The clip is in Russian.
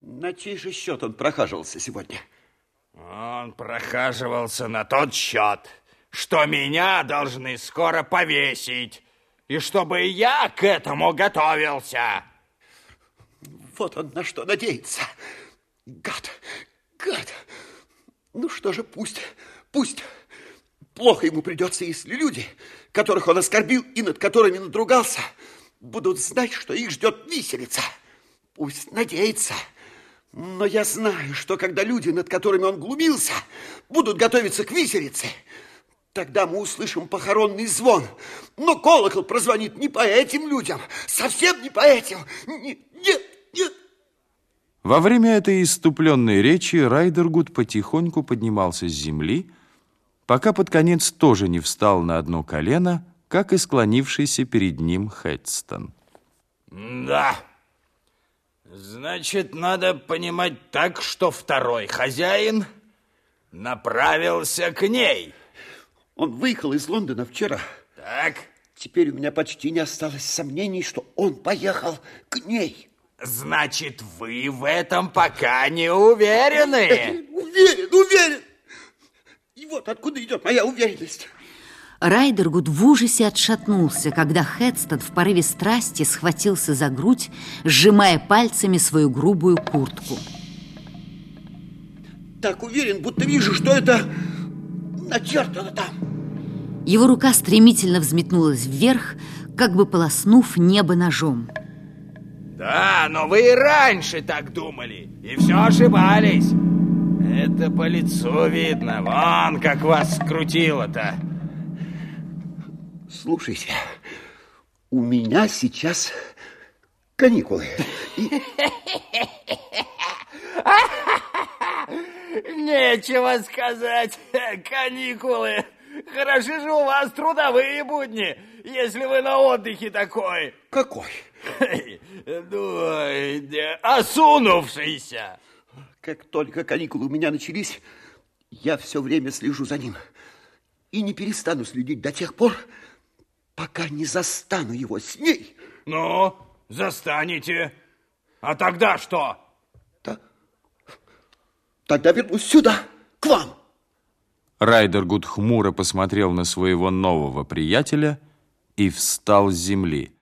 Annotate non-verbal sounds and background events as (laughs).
На чей же счет он прохаживался сегодня? Он прохаживался на тот счет, что меня должны скоро повесить, и чтобы я к этому готовился. Вот он на что надеется. Гад, гад. Ну что же, пусть, пусть. Плохо ему придется, если люди, которых он оскорбил и над которыми надругался, будут знать, что их ждет виселица. Пусть надеется. Но я знаю, что когда люди, над которыми он глумился, будут готовиться к виселице, тогда мы услышим похоронный звон. Но колокол прозвонит не по этим людям, совсем не по этим. Нет, нет, нет. Во время этой иступленной речи Райдергуд потихоньку поднимался с земли, пока под конец тоже не встал на одно колено, как и склонившийся перед ним Хедстон. Да, значит, надо понимать так, что второй хозяин направился к ней. Он выехал из Лондона вчера. Так. Теперь у меня почти не осталось сомнений, что он поехал к ней. Значит, вы в этом пока не уверены? Уверен, уверен. И вот откуда идет моя уверенность. Райдергуд в ужасе отшатнулся, когда Хедстон в порыве страсти схватился за грудь, сжимая пальцами свою грубую куртку. Так уверен, будто вижу, что это начертано там. Его рука стремительно взметнулась вверх, как бы полоснув небо ножом. Да, но вы и раньше так думали, и все ошибались. Это по лицу видно. Вон, как вас скрутило-то. Слушайте, у меня сейчас каникулы. И... (laughs) Нечего сказать, каникулы. Хороши же у вас трудовые будни, если вы на отдыхе такой. Какой? (laughs) Ну, осунувшийся. Как только каникулы у меня начались, я все время слежу за ним. И не перестану следить до тех пор, пока не застану его с ней. Ну, застанете. А тогда что? Да. Тогда вернусь сюда, к вам. Райдергуд хмуро посмотрел на своего нового приятеля и встал с земли.